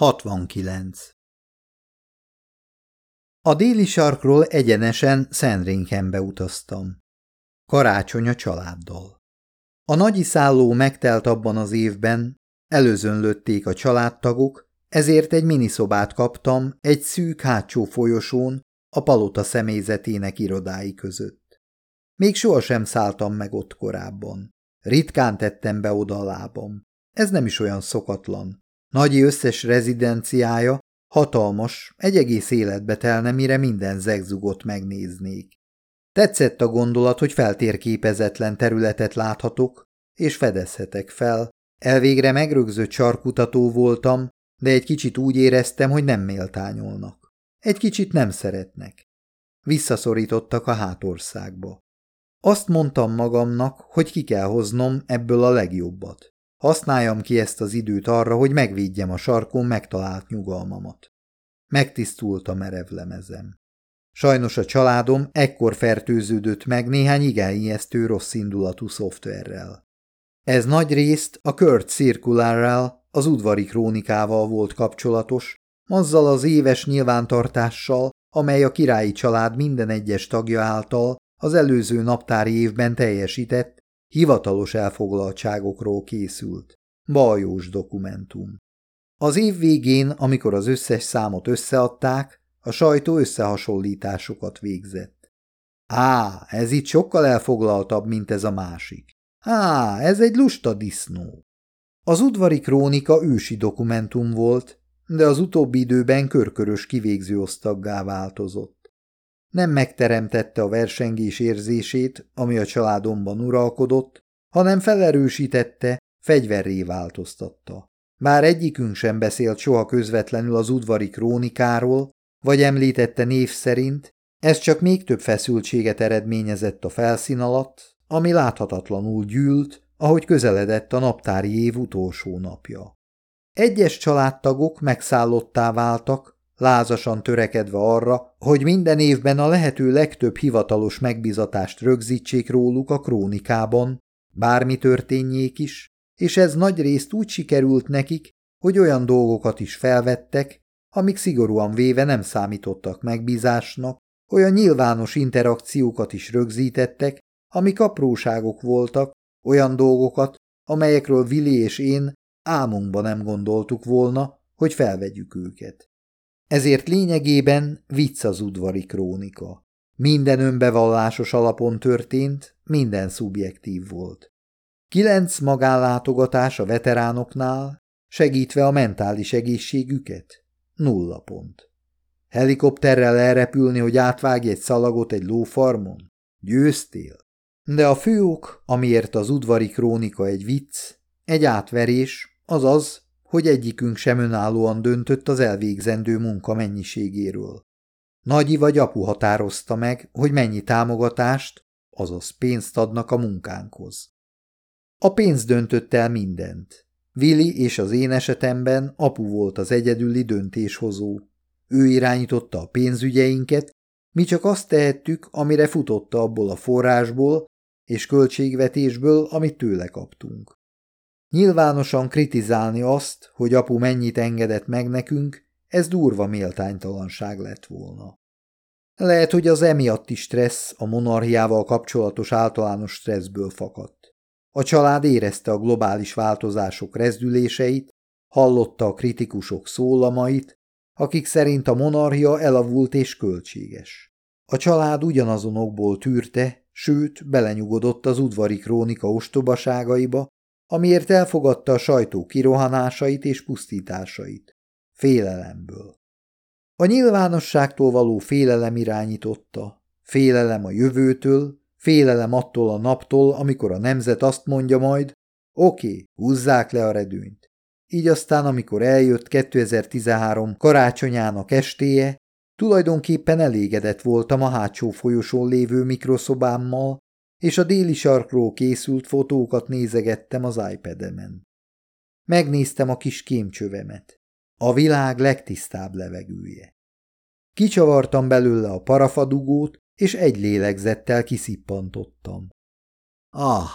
69. A déli sarkról egyenesen Szentrinkenbe utaztam. Karácsony a családdal. A nagyi szálló megtelt abban az évben, előzönlötték a családtagok, ezért egy miniszobát kaptam egy szűk hátsó folyosón a palota személyzetének irodái között. Még sohasem szálltam meg ott korábban. Ritkán tettem be oda a lábam. Ez nem is olyan szokatlan. Nagyi összes rezidenciája hatalmas, egy egész életbe telne, mire minden zegzugot megnéznék. Tetszett a gondolat, hogy feltérképezetlen területet láthatok, és fedezhetek fel. Elvégre megrögzött sarkutató voltam, de egy kicsit úgy éreztem, hogy nem méltányolnak. Egy kicsit nem szeretnek. Visszaszorítottak a hátországba. Azt mondtam magamnak, hogy ki kell hoznom ebből a legjobbat. Használjam ki ezt az időt arra, hogy megvédjem a sarkon megtalált nyugalmamat. Megtisztult a merevlemezem. Sajnos a családom ekkor fertőződött meg néhány igen ijesztő rossz indulatú szoftverrel. Ez nagy részt a Kurt Circularrel, az udvari krónikával volt kapcsolatos, azzal az éves nyilvántartással, amely a királyi család minden egyes tagja által az előző naptári évben teljesített, hivatalos elfoglaltságokról készült. Bajós dokumentum. Az év végén, amikor az összes számot összeadták, a sajtó összehasonlításokat végzett. Á, ez itt sokkal elfoglaltabb, mint ez a másik. Á, ez egy lusta disznó. Az udvari krónika ősi dokumentum volt, de az utóbbi időben körkörös kivégző osztaggá változott. Nem megteremtette a versengés érzését, ami a családomban uralkodott, hanem felerősítette, fegyverré változtatta. Bár egyikünk sem beszélt soha közvetlenül az udvari krónikáról, vagy említette név szerint, ez csak még több feszültséget eredményezett a felszín alatt, ami láthatatlanul gyűlt, ahogy közeledett a naptári év utolsó napja. Egyes családtagok megszállottá váltak, lázasan törekedve arra, hogy minden évben a lehető legtöbb hivatalos megbizatást rögzítsék róluk a krónikában, bármi történjék is, és ez nagy részt úgy sikerült nekik, hogy olyan dolgokat is felvettek, amik szigorúan véve nem számítottak megbízásnak, olyan nyilvános interakciókat is rögzítettek, amik apróságok voltak, olyan dolgokat, amelyekről Vili és én álmunkban nem gondoltuk volna, hogy felvegyük őket. Ezért lényegében vicc az udvari krónika. Minden önbevallásos alapon történt, minden szubjektív volt. Kilenc magánlátogatás a veteránoknál, segítve a mentális egészségüket? Nulla pont. Helikopterrel elrepülni, hogy átvágj egy szalagot egy lófarmon? Győztél? De a fő ok, amiért az udvari krónika egy vicc, egy átverés, azaz hogy egyikünk sem önállóan döntött az elvégzendő munka mennyiségéről. Nagyi vagy apu határozta meg, hogy mennyi támogatást, azaz pénzt adnak a munkánkhoz. A pénz döntött el mindent. Vili és az én esetemben apu volt az egyedüli döntéshozó. Ő irányította a pénzügyeinket, mi csak azt tehettük, amire futotta abból a forrásból és költségvetésből, amit tőle kaptunk. Nyilvánosan kritizálni azt, hogy apu mennyit engedett meg nekünk, ez durva méltánytalanság lett volna. Lehet, hogy az emiatti stressz a monarchiával kapcsolatos általános stresszből fakadt. A család érezte a globális változások rezdüléseit, hallotta a kritikusok szólamait, akik szerint a monarchia elavult és költséges. A család ugyanazonokból tűrte, sőt, belenyugodott az udvari krónika ostobaságaiba, amiért elfogadta a sajtó kirohanásait és pusztításait. Félelemből. A nyilvánosságtól való félelem irányította, félelem a jövőtől, félelem attól a naptól, amikor a nemzet azt mondja majd, oké, húzzák le a redőnyt. Így aztán, amikor eljött 2013 karácsonyának estéje, tulajdonképpen elégedett voltam a hátsó folyosón lévő mikroszobámmal, és a déli sarkról készült fotókat nézegettem az iPad-emen. Megnéztem a kis kémcsövemet. A világ legtisztább levegője. Kicsavartam belőle a parafadugót, és egy lélegzettel kiszippantottam. Ah,